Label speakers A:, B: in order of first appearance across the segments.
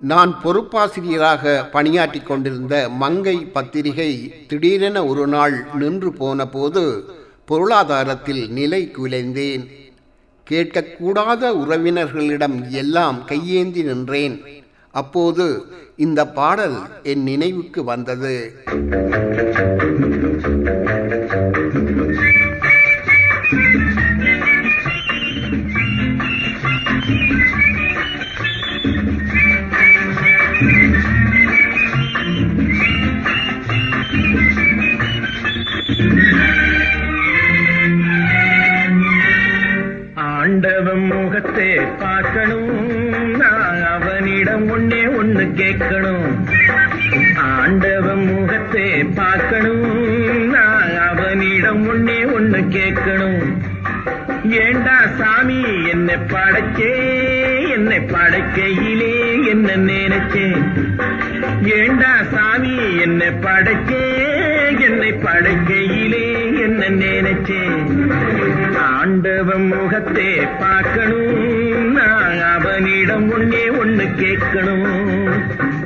A: நான் பொறுப்பாசிரியராக பணியாற்றிக் கொண்டிருந்த மங்கை பத்திரிகை திடீரென ஒரு நாள் நின்று போன போது பொருளாதாரத்தில் நிலை குலைந்தேன். கேட்கக்கூடாத உறவினர்களிடம் எல்லாம் கையேந்தி நின்றேன். அப்போது இந்த பாடல் என் நினைவுக்கு வந்தது.
B: கேட்கணும். ஆண்டவன் முகத்தை பார்க்கணும். நான் அவனிடம் ஒன்னே ஒண்ணு கேட்கணும். ஏண்டா சாமி என்னை படைச்சே என்னை படைக்கையிலே என்ன நினைச்சேன்? ஏண்டா சாமி என்னை படைச்சே என்னை படைக்கையிலே என்ன நினைச்சேன்? ஆண்டவன் முகத்தே பார்க்கணும். நான் அவனிடம் ஒன்னே ஒன்னு கேட்கணும்.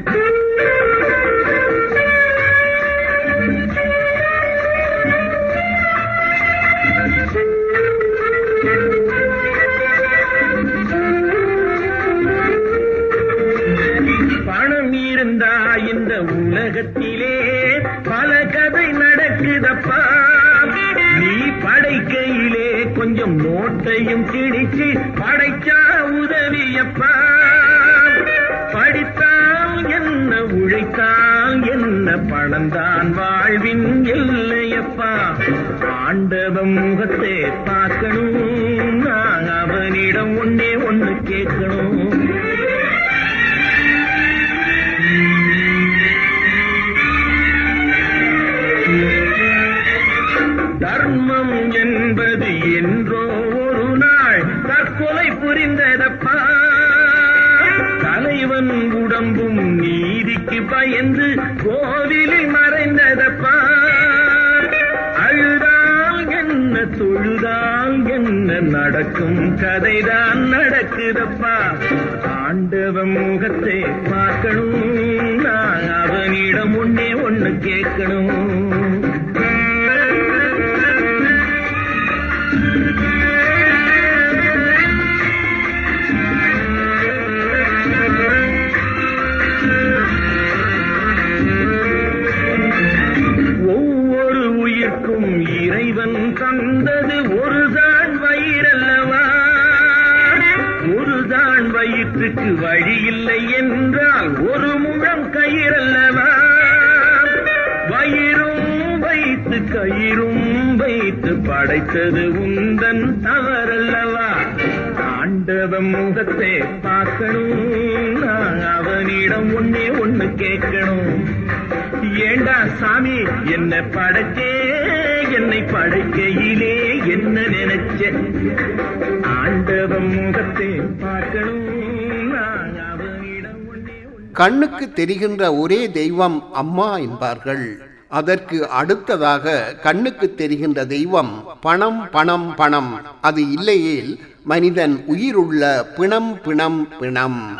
A: கண்ணுக்கு தெரிகின்ற ஒரே தெய்வம் அம்மா என்பார்கள். அதற்கு அடுத்ததாக கண்ணுக்கு தெரிகின்ற தெய்வம் பணம் பணம் பணம். அது இல்லையேல் மனிதன் உயிருள்ள பிணம் பிணம் பிணம்.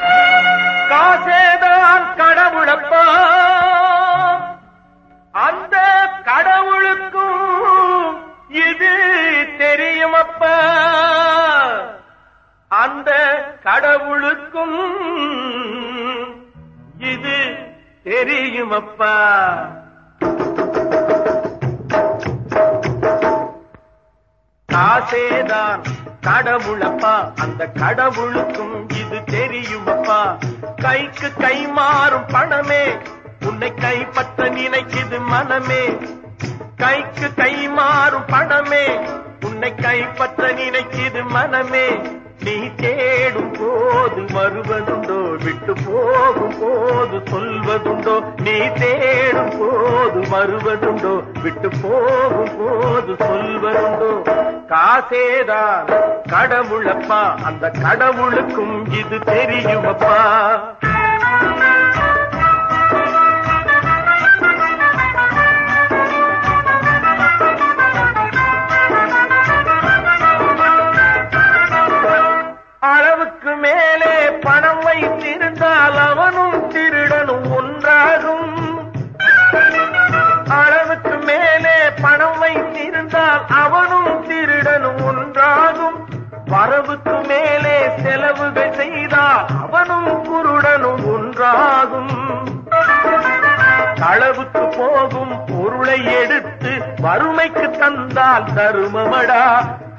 C: காசேதான் கடவுளப்பா. அந்த கடவுளுக்கும் இது தெரியுமப்பா. அந்த கடவுளுக்கும் இது தெரியுமப்பா காசேதான் கடவுளப்பா அந்த கடவுளுக்கும் இது தெரியுமப்பா கைக்கு கை மாறும் பணமே உன்னை கைப்பற்ற நினைக்குது மனமே. கைக்கு கை மாறும் பணமே உன்னை கைப்பற்ற நினைக்குது மனமே. நீ தேடும் போது வருவதுண்டோ விட்டு போகும் போது சொல்வதுண்டோ நீ தேடும் போது வருவதுண்டோ விட்டு போகும் போது சொல்வதுண்டோ. காசேதான் கடவுளப்பா அந்த கடவுளுக்கும் இது தெரியுமப்பா. மேலே பணம் வைத்திருந்தால் அவனும் திருடனும் ஒன்றாகும். அளவுக்கு மேலே பணம் வைத்திருந்தால் அவனும்
B: திருடனும் ஒன்றாகும். வரவுக்கு மேலே செலவுகள் செய்தால் அவனும் குருடனும் ஒன்றாகும். களவுக்கு போகும் பொருளை எடுத்து வறுமைக்கு தந்தால் தருமமடா.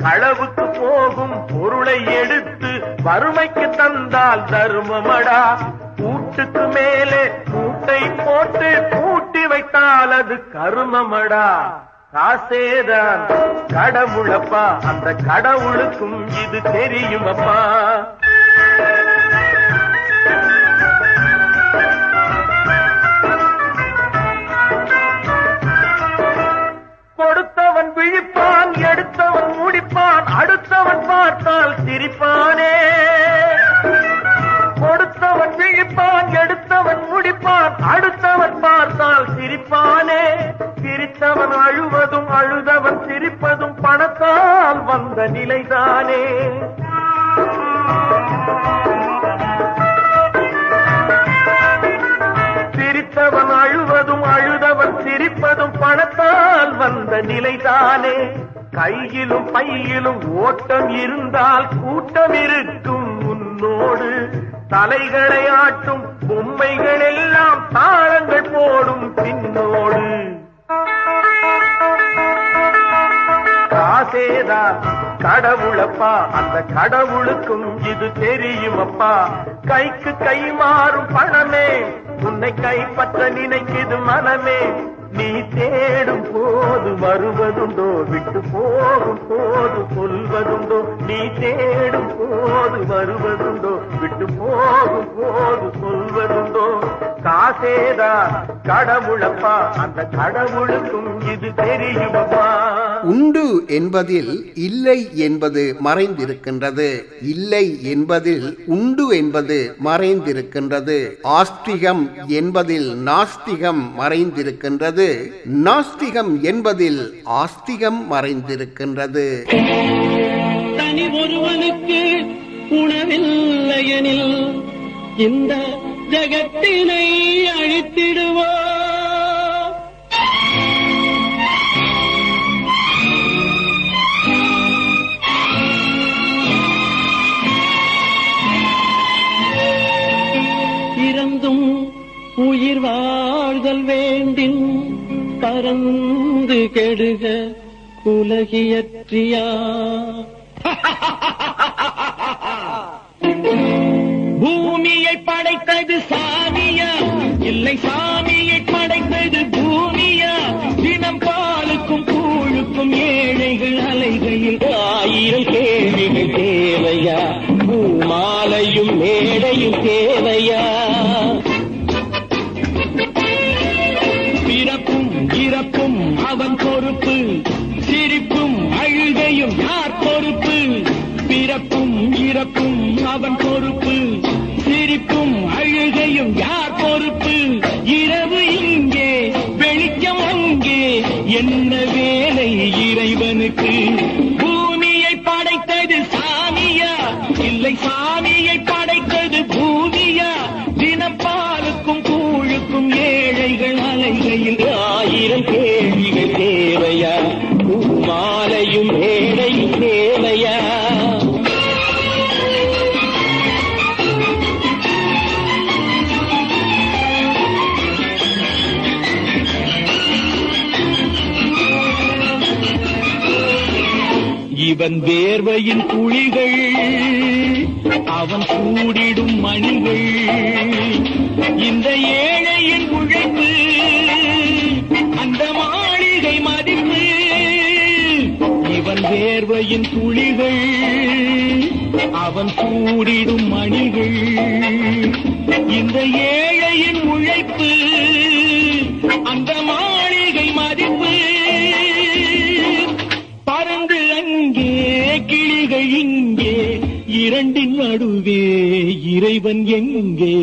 B: களவுக்கு போகும் பொருளை எடுத்து வறுமைக்கு தந்தால் தருமமடா. கூட்டுக்கு மேலே கூட்டை போட்டு கூட்டி வைத்தால் அது கருமமடா. காசேதான் கடவுளப்பா அந்த கடவுளுக்கும் இது தெரியுமப்பா. கொடுத்தவன் விழிப்பான் எடுத்தவன் முடிப்பான் அடுத்தவன் பார்த்தால் சிரிப்பானே. கொடுத்தவன் விழிப்பான் எடுத்தவன் முடிப்பான் அடுத்தவன் பார்த்தால் சிரிப்பானே. சிரித்தவன் அழுவதும் அழுதவன் சிரிப்பதும் பணத்தால் வந்த நிலைதானே. சிரித்தவன் அழுவதும் அழுதவன் சிரிப்பதும் பணத்தால் வந்த நிலைதானே. கையிலும் பையிலும் ஓட்டம் இருந்தால் கூட்டம் இருக்கும் உன்னோடு. தலைகளை ஆட்டும் பொம்மைகள் எல்லாம் தாளங்கள் போடும் பின்னோடு. காசேதா கடவுளப்பா அந்த கடவுளுக்கும் இது தெரியுமப்பா கைக்கு கை மாறும் பணமே உன்னை கைப்பற்ற நினைக்குது மனமே. நீ தேடும் போது வருவதுண்டோ விட்டு போகும் போது சொல்வதுண்டோ. நீ தேடும் போது வருவதுண்டோ விட்டு போகும் போது சொல்வதுண்டோ. காசேதா கடவுளப்பா அந்த கடவுளுக்கும் இது தெரியுமப்பா
A: உண்டு என்பதில் இல்லை என்பது மறைந்திருக்கின்றது. இல்லை என்பதில் உண்டு என்பது மறைந்திருக்கின்றது. ஆஸ்திகம் என்பதில் நாஸ்திகம் மறைந்திருக்கின்றது. நாஸ்திகம் என்பதில் ஆஸ்திகம் மறைந்திருக்கின்றது.
D: தனி ஒருவனுக்கு உணவில்லையெனில் இந்த ஜகத்தினை அழித்திடுவோ. இறந்தும் உயிர் வாழ்தல் வேண்டின் பறந்து கெடுக உலகியற்றியா பூமியை படைத்தது சாமியா? இல்லை சாமியை படைத்தது பூமியா? தினம் பாலுக்கும் கூழுக்கும் ஏழைகள் அலைகையில் ஆயிரம் கேள்விகள் தேவையா? மாலையும் மேடையும் தேவையா? பிறப்பும் இறப்பும் அவன் பொறுப்பு. சிரிப்பும் அழுகையும் யார் பொறுப்பு? பிறப்பும் இறப்பும் அவன் பொறுப்பு. சிரிப்பும் அழுகையும் யார் பொறுப்பு? இரவு இங்கே வெளிச்சம் அங்கே. என்ன வேலை இறைவனுக்கு? பூமியை படைத்தது சாமியா? இல்லை சாமியை இவன் வேர்வையின் குழிகள் அவன் கூடிடும் மணிகள். இந்த ஏழையின் உழைப்பு அந்த மாளிகை மதிப்பு. இவன் வேர்வையின் துளிகள் அவன் கூடிடும் மணிகள். இந்த ஏழையின் உழைப்பு அந்த மாளிகை மதிப்பு. இங்கே இரண்டின் நடுவே இறைவன் எங்கே?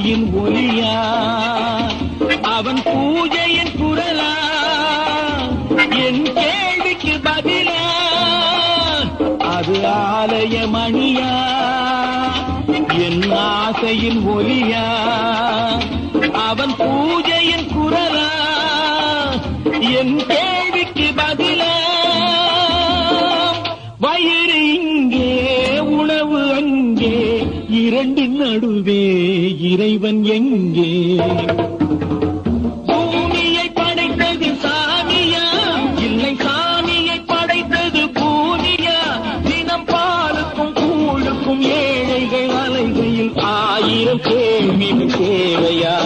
D: பூஜையின் ஒலியா? அவன் பூஜையின் குரலா? என் கேள்விக்கு பதிலா? அது ஆலய மணியா என் ஆசையின் ஒலியா? அவன் பூஜையின் குரலா? என் கேள்விக்கு பதிலா? இரண்டின் நடுவே இறைவன் எங்கே? பூமியை படைத்தது சாமியா? இல்லை சாமியை படைத்தது பூமியா? தினம் பாலுக்கும் கூழுக்கும் ஏழைகள் அலைகையில் ஆயிரம் கேள்விகள் தேவையா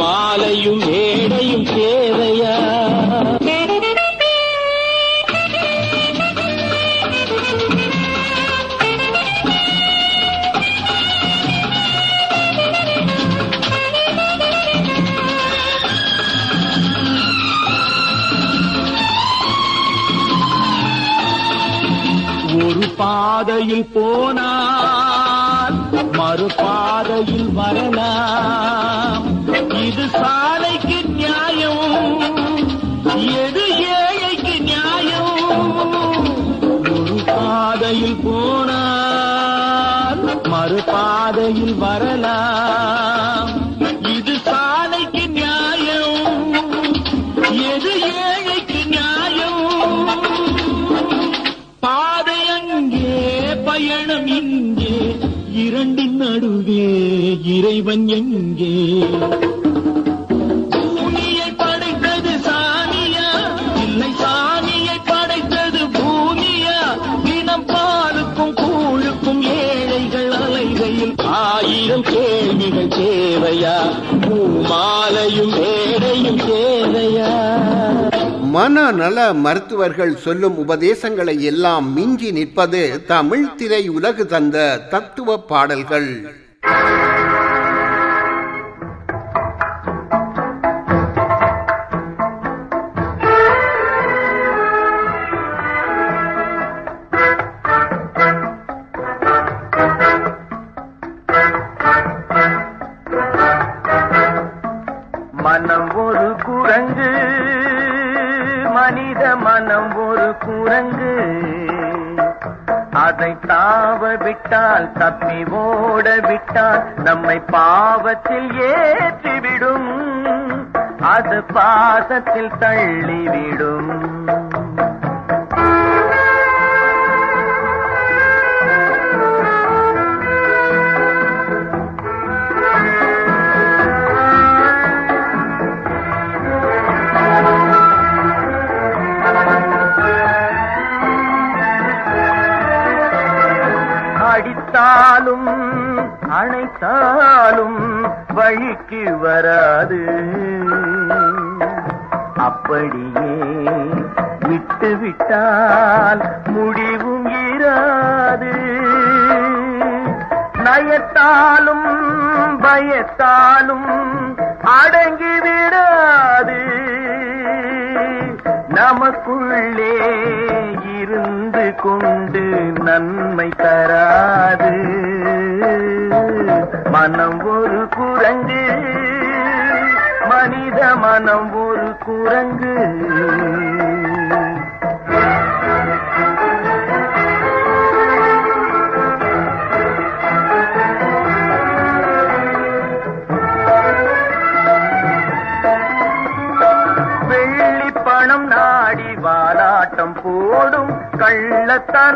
D: மாலையும் மேடையும் தேவை பாதையில் இறைவன் எங்கே? பூமியை படைத்தது சாமியா? இல்லை சாமியை படைத்தது பூமியா? தினம் பாலுக்கும் கூழுக்கும் ஏழைகள் அலைகையில் ஆயிரம் கேள்விகள் தேவையா? பூமாலையும் ஏழையும் தேவையா?
A: மனநல மருத்துவர்கள் சொல்லும் உபதேசங்களை எல்லாம் மிஞ்சி நிற்பது தமிழ் திரை உலகு தந்த தத்துவ பாடல்கள்.
B: விட்டால் தப்பி ஓட விட்டால் நம்மை பாவத்தில் ஏற்றிவிடும். அது பாசத்தில் தள்ளிவிடும்.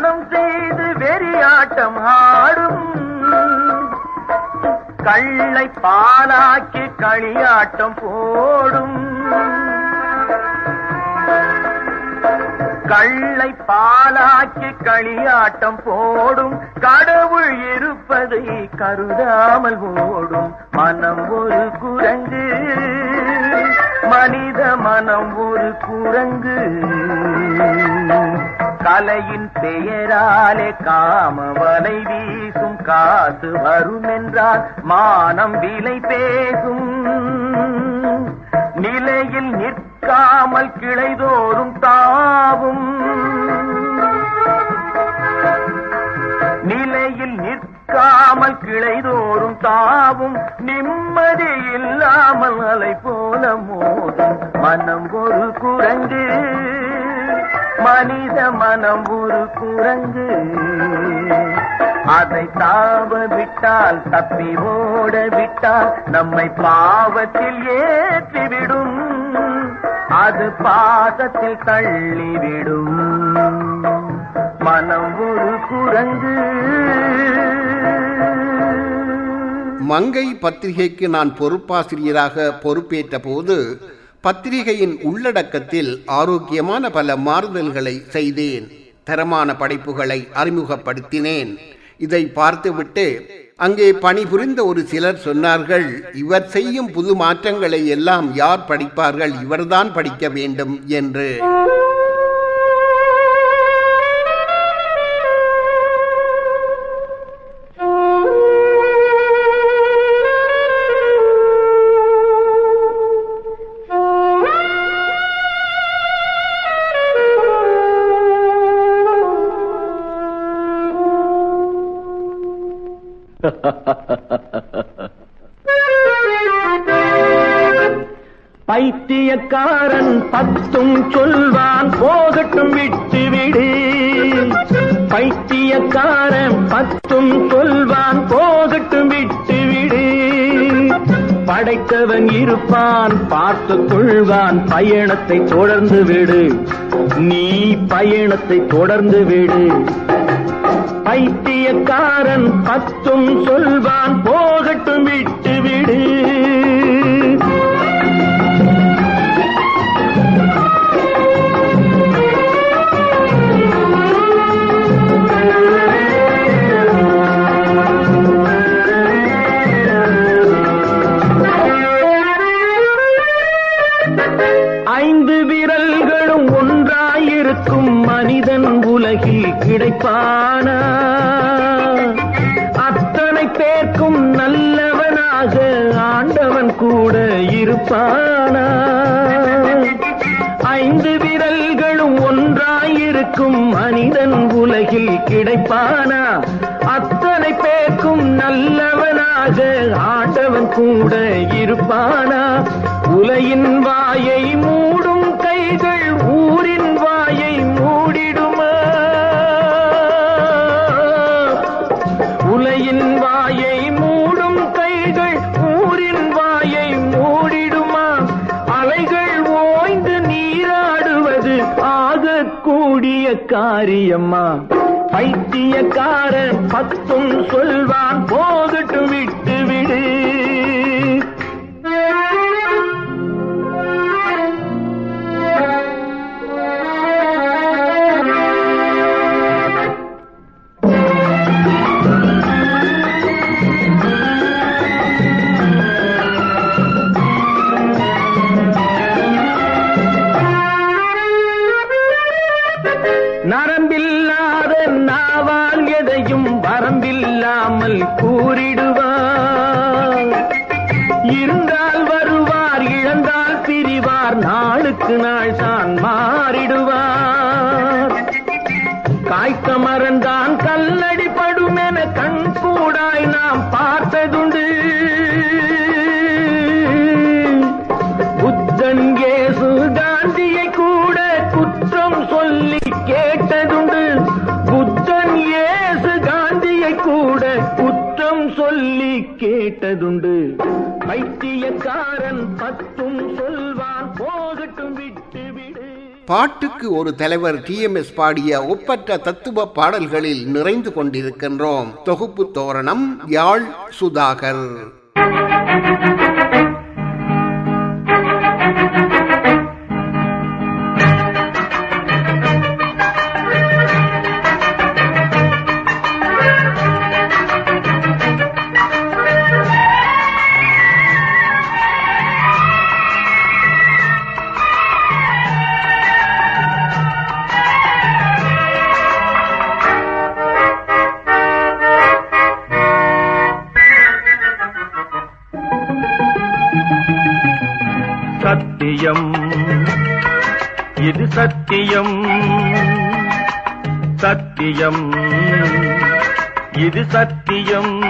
B: மனம் செய்து வெறியாட்டம் ஆடும். கள்ளை பாலாக்கி களியாட்டம் போடும். கள்ளை பாலாக்கி களியாட்டம் போடும். கடவுள் இருப்பதை கருதாமல் ஓடும். மனம் ஒரு குரங்கு. மனித மனம் ஒரு குரங்கு. கலையின் பெயராலே காம வலை வீசும் காசு வரும் என்றால் மானம் விலை பேசும். நிலையில் நிற்காமல் கிளைதோறும் தாவும். காமல் கிளைதோறும் தாவும் நிம்மதி இல்லாமல் அலை போல மோதும். மனம் ஒரு குரங்கு மனித மனம் ஒரு குரங்கு. அதை தாவ விட்டால் தப்பி ஓட விட்டால் நம்மை பாவத்தில் ஏற்றிவிடும். அது பாசத்தில் தள்ளிவிடும். மனம் ஒரு குரங்கு.
A: மங்கை பத்திரிகைக்கு நான் பொறுப்பாசிரியராக பொறுப்பேற்ற போது பத்திரிகையின் உள்ளடக்கத்தில் ஆரோக்கியமான பல மாறுதல்களை செய்தேன். தரமான படைப்புகளை அறிமுகப்படுத்தினேன். இதை பார்த்துவிட்டு அங்கே பணிபுரிந்த ஒரு சிலர் சொன்னார்கள் இவர் செய்யும் புது மாற்றங்களை எல்லாம் யார் படிப்பார்கள்? இவர்தான் படிக்க வேண்டும் என்று.
B: பைத்தியக்காரன் பத்தும் சொல்வான் போகட்டும் விட்டு விடு. பைத்தியக்காரன் பத்தும் சொல்வான் போகட்டும் விட்டு விடு. படைத்தவன் இருப்பான் பார்த்து கொள்வான் பயணத்தை தொடர்ந்து விடு. நீ பயணத்தை தொடர்ந்து விடு. பைத்திய பைத்தியக்காரன் பத்தும் சொல்வான் போகட்டும் விட்டு பைத்தியக்காரன் பத்தும் சொல்வ
A: பாட்டுக்கு ஒரு தலைவர் டி எம் எஸ் பாடிய ஒப்பற்ற தத்துவ பாடல்களில் நிறைந்து கொண்டிருக்கின்றோம். தொகுப்பு தோரணம் யாழ் சுதாகர்.
B: சத்தியம். இது சத்தியம். சத்தியம். இது சத்தியம்.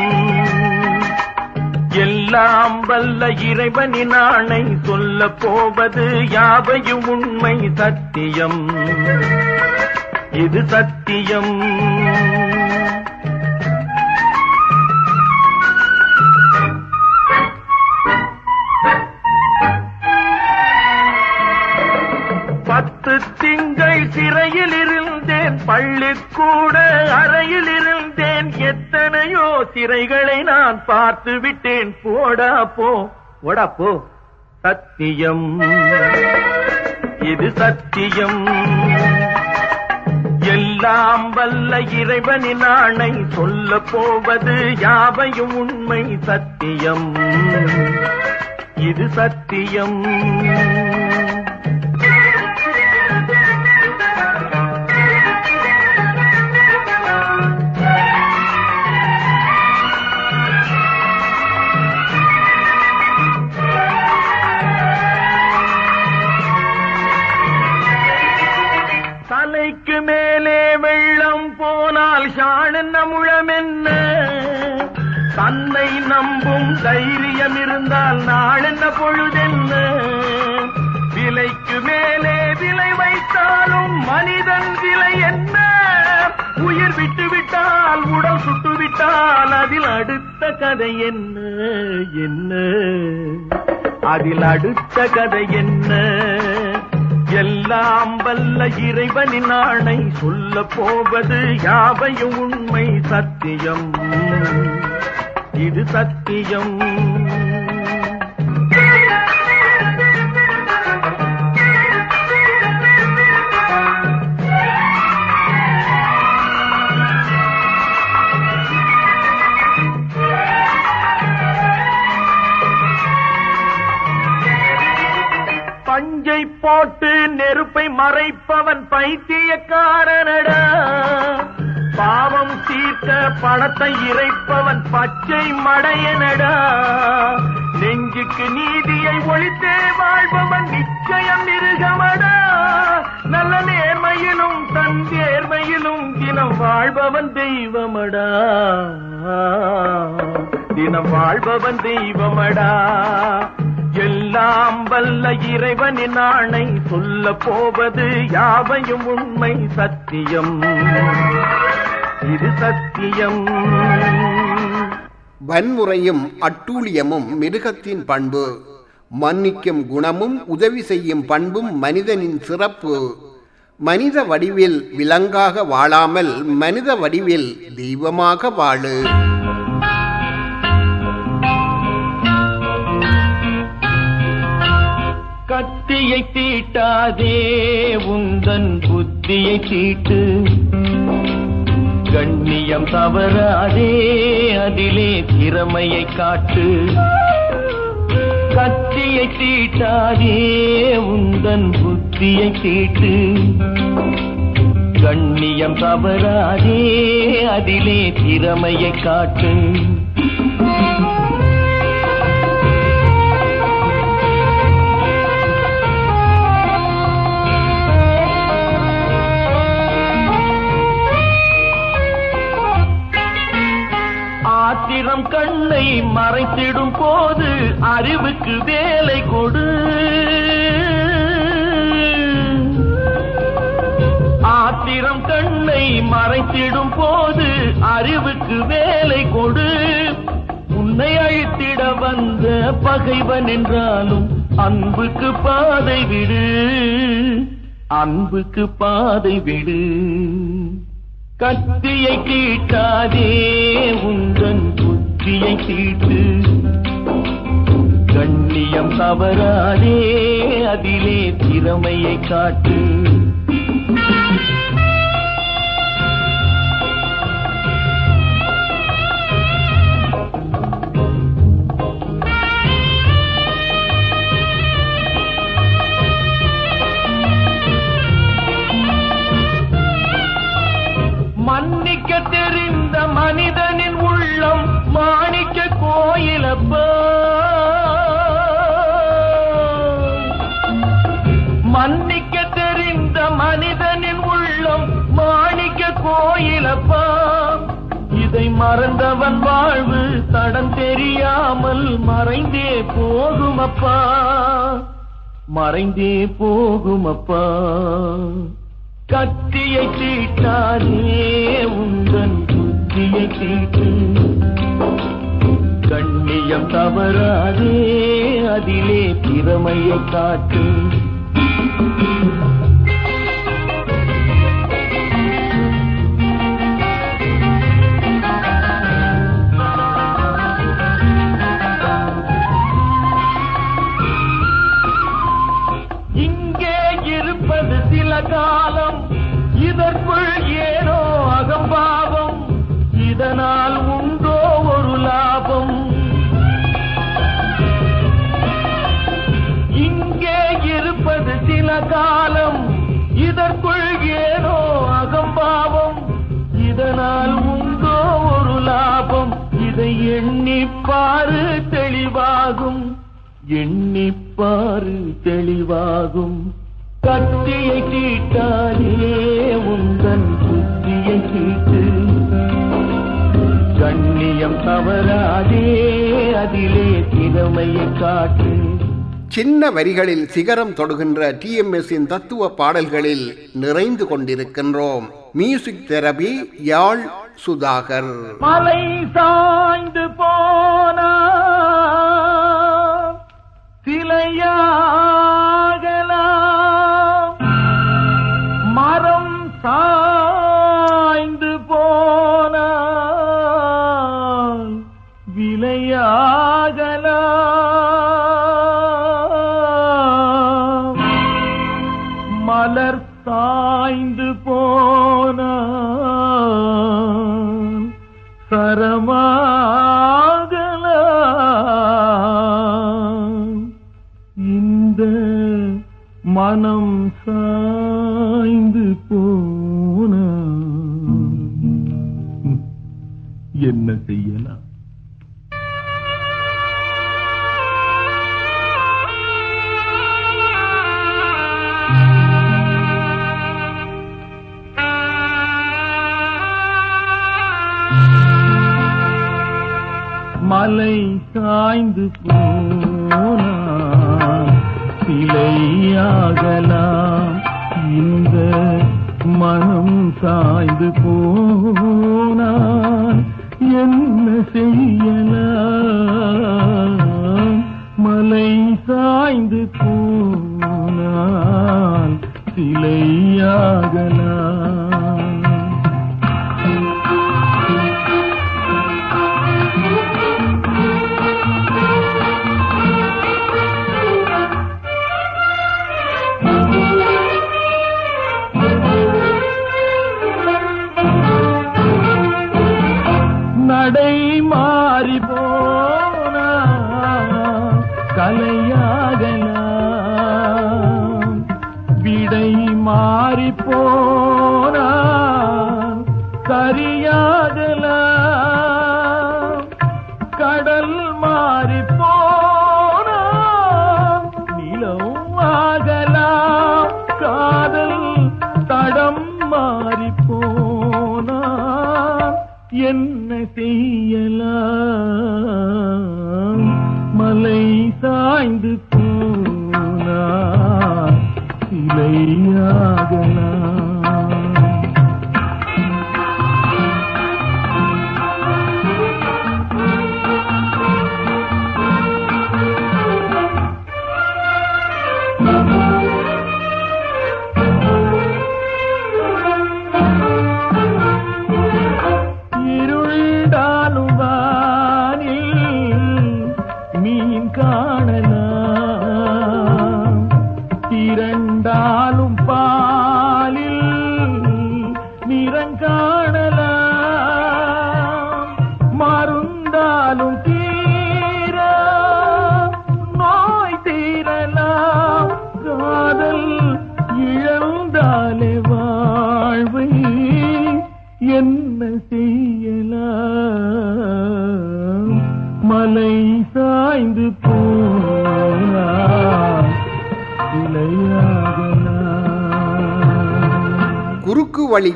B: எல்லாம் வல்ல இறைவனின் ஆணை சொல்ல போவது யாவையும் உண்மை சத்தியம். இது சத்தியம். எத்தனையோ நான் பார்த்து விட்டேன். போடா போ. போடா போ. சத்தியம். இது சத்தியம். எல்லாம் வல்ல இறைவனின் ஆணை சொல்ல போவது யாவையும் உண்மை சத்தியம். இது சத்தியம். அதில் அடுத்த கதை என்ன? எல்லாம் வல்ல இறைவனின் ஆணை சொல்ல போவது யாவையும் உண்மை சத்தியம். இது சத்தியம். பாவம் பணத்தை இறைப்பவன் பச்சை மடையனடா. நெஞ்சுக்கு நீதியை ஒழித்தே வாழ்பவன் நிச்சயம் மிருகமடா. நல்ல நேர்மையிலும் தன் தேர்மையிலும் தினம் வாழ்பவன் தெய்வமடா. தினம் வாழ்பவன் தெய்வமடா. எல்லாம் வல்ல இறைவனின் ஆணை சொல்ல போவது யாவையும் உண்மை சத்தியம். இது சத்தியம்.
A: வன்முறையும் அட்டூழியமும் மிருகத்தின் பண்பு. மன்னிக்கும் குணமும் உதவி செய்யும் பண்பும் மனிதனின் சிறப்பு. மனித வடிவில் விலங்காக வாழாமல் மனித வடிவில் தெய்வமாக வாழு.
B: கத்தியை தீட்டாதே உந்தன் புத்தியை தீட்டு. கண்ணியம் தவறாதே அதிலே திறமையை காட்டு. கத்தியை தீட்டாதே உந்தன் புத்தியை தீட்டு. கண்ணியம் தவறாதே அதிலே திறமையை காட்டு. வந்த பகைவன் என்றாலும் அன்புக்கு பாதை விடு. அன்புக்கு பாதை விடு. கத்தியை கீட்டாதே உந்தன் புத்தியை தீட்டு. கண்ணியம் தவறாதே அதிலே திறமையை காட்டு. மன்னிக்க தெரிந்த மனிதனின் உள்ளம் மாணிக்க கோயிலப்பா. இதை மறந்தவன் வாழ்வு தடம் தெரியாமல் மறைந்தே போகுமப்பா. மறைந்தே போகுமப்பா. கத்தியை தீட்டானே உங்கள் புத்தியை தீட்டு. கண்ணியம் தவறாதே அதிலே திறமையை காட்டு. காலம். இதற்குள் ஏனோ அகம்பாவம். இதனால் இதை எண்ணிப்பாரு தெளிவாகும். எண்ணிப்பாரு தெளிவாகும். கத்தியை கீட்டாலே உந்தன் புத்தியை கீட்டு கண்ணியம் தவறாதே அதிலே திறமையை காட்டு.
A: சின்ன வரிகளில் சிகரம் தொடுகின்ற டிஎம்எஸ்ஸின் தத்துவ பாடல்களில் நிறைந்து கொண்டிருக்கின்றோம். Music therapy Yazh Sudhakar.
B: மலை சாய்ந்து போன சிலையா சாய்ந்து போனா சிலையாகலாம் இந்த மனம் சாய்ந்து போனால் என்ன செய்யலாம் மலை சாய்ந்து போனால் சிலையாகலாம் சிலையாகலாம்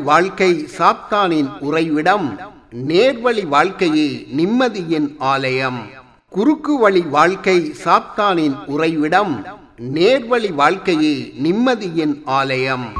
A: வாழ்க்கை சாத்தானின் உறைவிடம் நேர்வழி வாழ்க்கையே நிம்மதியின் ஆலயம். குறுக்கு வழி வாழ்க்கை சாத்தானின் உறைவிடம் நேர்வழி வாழ்க்கையே நிம்மதியின் ஆலயம்.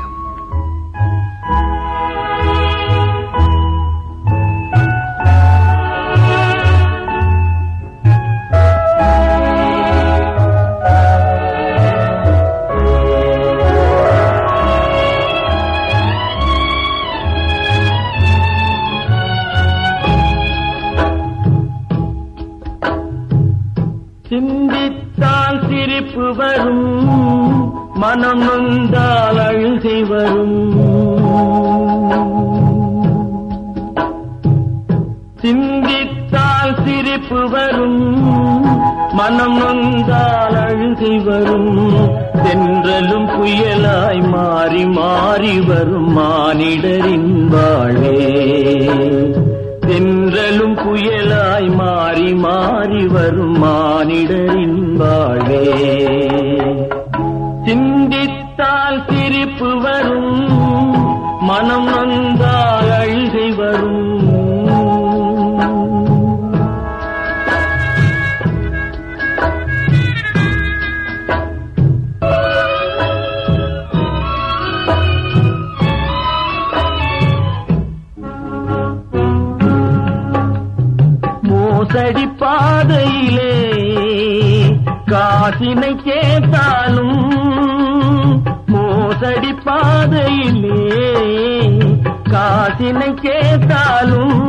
B: பாதையிலே காசினை கேட்டாலும் மோசடி பாதையிலே காசினை கேட்டாலும்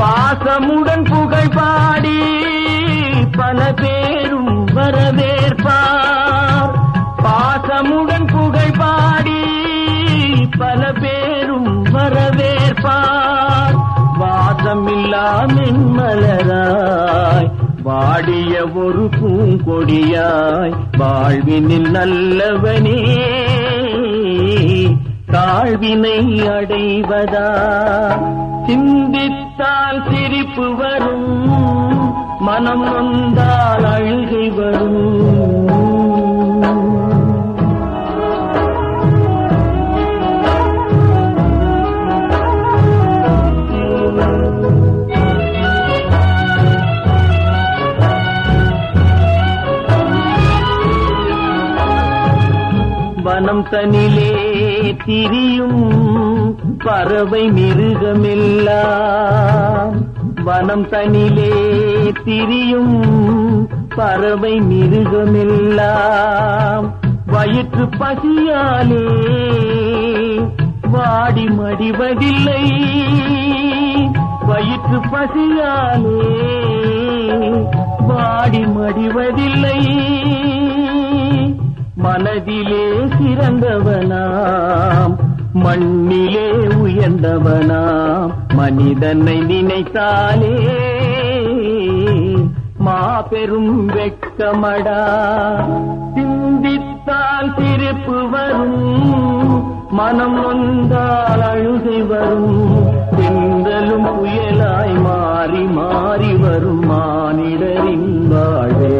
B: பாசமுடன் புகழ் பாடி பல பேரும் வரவேற்பார். பாசமுடன் புகழ் பாடி பல பேரும் வரவேற்பார். வாசமில்லா மென்மலராய் வாடிய ஒரு பூங்கொடியாய் வாழ்வினில் நல்லவனே தாழ்வினை அடைவதா? சிந்தித்தால் சிரிப்பு வரும் மனம் வந்தால் அழுகை வரும். வனம் தனிலே திரியும் பறவை மிருகமெல்லாம். வனம் தனிலே திரியும் பறவை மிருகமெல்லாம். வயிற்று பசியாலே வாடி மடிவதில்லை. வயிற்று பசியாலே வாடி மடிவதில்லை. மனதிலே சிறந்தவனாம் மண்ணிலே உயர்ந்தவனாம் மனிதனை நினைத்தாலே மாபெரும் வெட்கமடா. சிந்தித்தால் திருப்பு வரும் மனம் வந்தால் அழுகை வரும் தென்றலும் புயலாய் மாறி மாறி வரும் மானிடரின் வாழ்வே.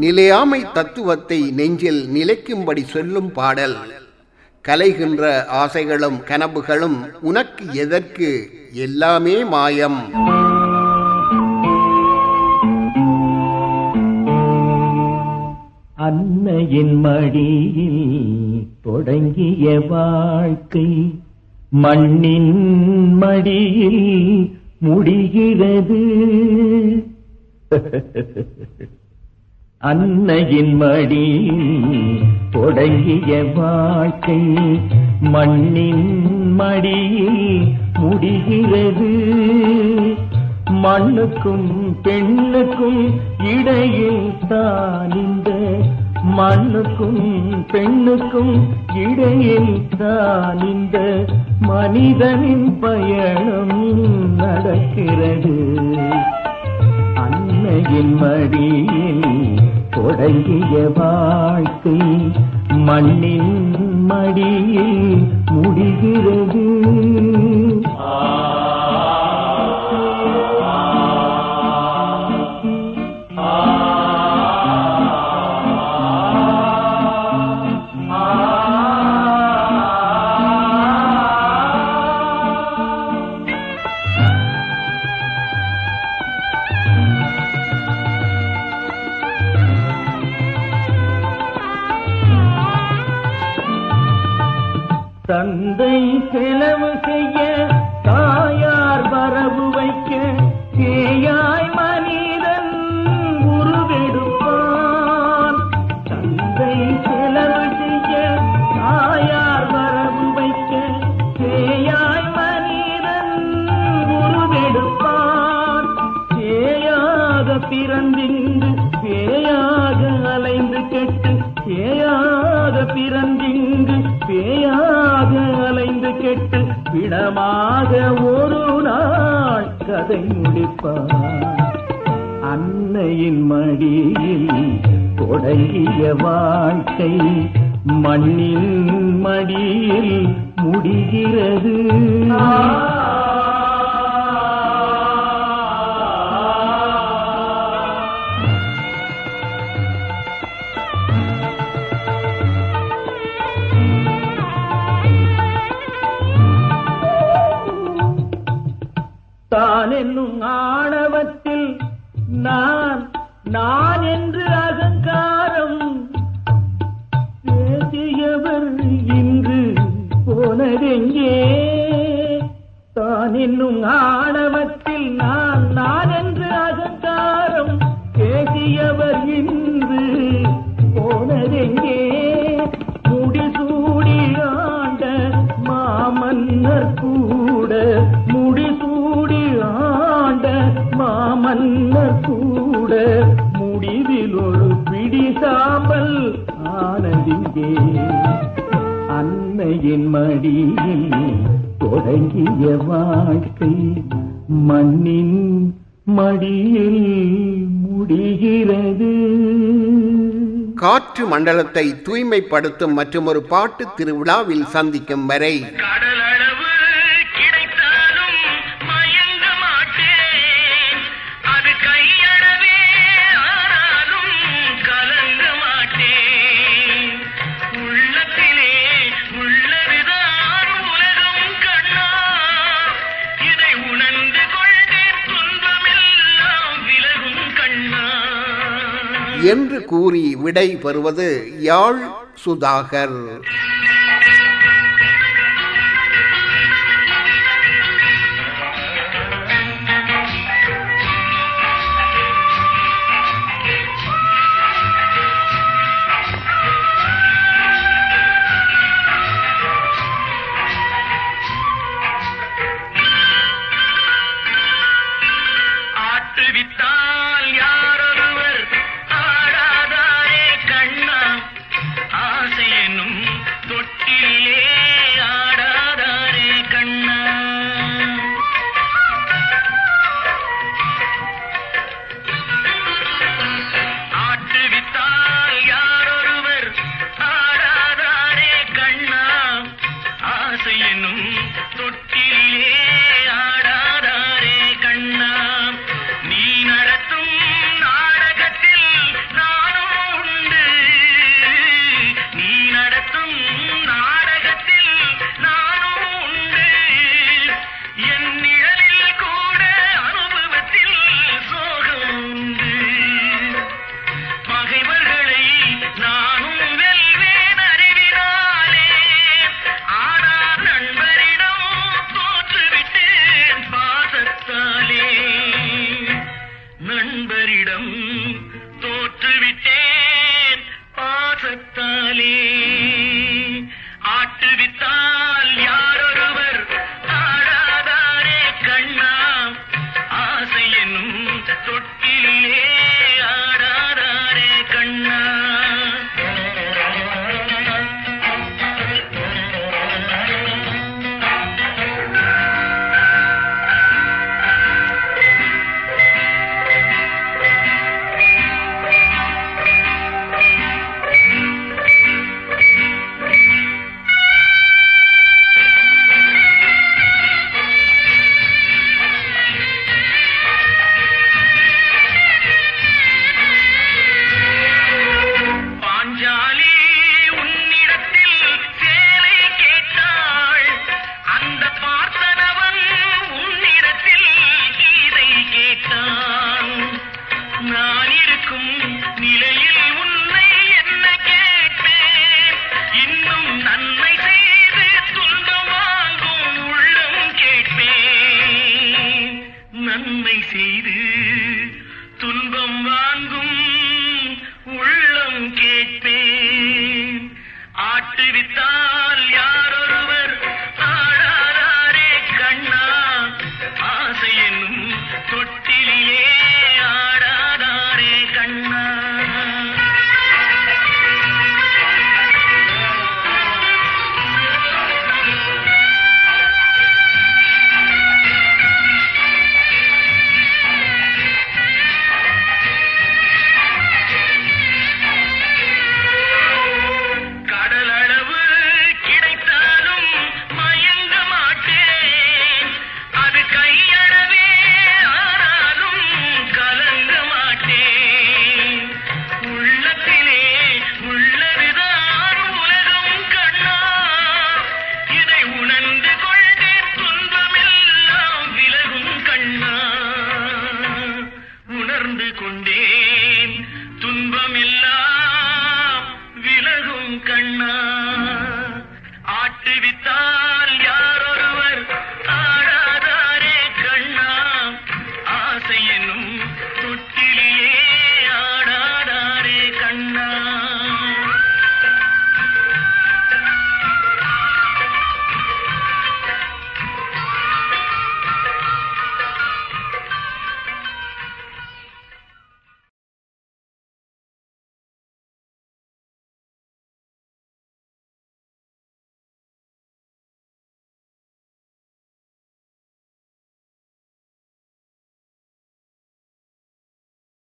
A: நிலையாமை தத்துவத்தை நெஞ்சில் நிலைக்கும்படி சொல்லும் பாடல். கலைகின்ற ஆசைகளும் கனவுகளும் உனக்கு எதற்கு எல்லாமே மாயம்.
B: அன்னையின் மடியில் தொடங்கிய வாழ்க்கை மண்ணின் மடியில் முடிகிறது. அன்னையின் மடி தொடங்கிய வாழ்க்கை மண்ணின் மடியில் முடிகிறது. மண்ணுக்கும் பெண்ணுக்கும் இடையில் தான் இந்த மண்ணுக்கும் பெண்ணுக்கும் இடையில் தான் இந்த மனிதனின் பயணம் நடக்கிறது. அன்னையின் மடியில் தொடங்கிய வாழ்க்கை மண்ணின் மடியில் முடிகிறது. முடிப்பார். அன்னையின் மடியில் தொடங்கிய வாழ்க்கை மண்ணின் மடியில் முடிகிறது. கூட முடிவில் ஒரு பிடிசாமல் அன்னையின் மடியில் தொடங்கிய வாழ்க்கை மண்ணின் மடியில் முடிகிறது.
A: காற்று மண்டலத்தை தூய்மைப்படுத்தும் மற்றும் ஒரு பாட்டு திருவிழாவில் சந்திக்கும் வரை. என்று கூறி விடை பெறுவது யாழ் சுதாகர்.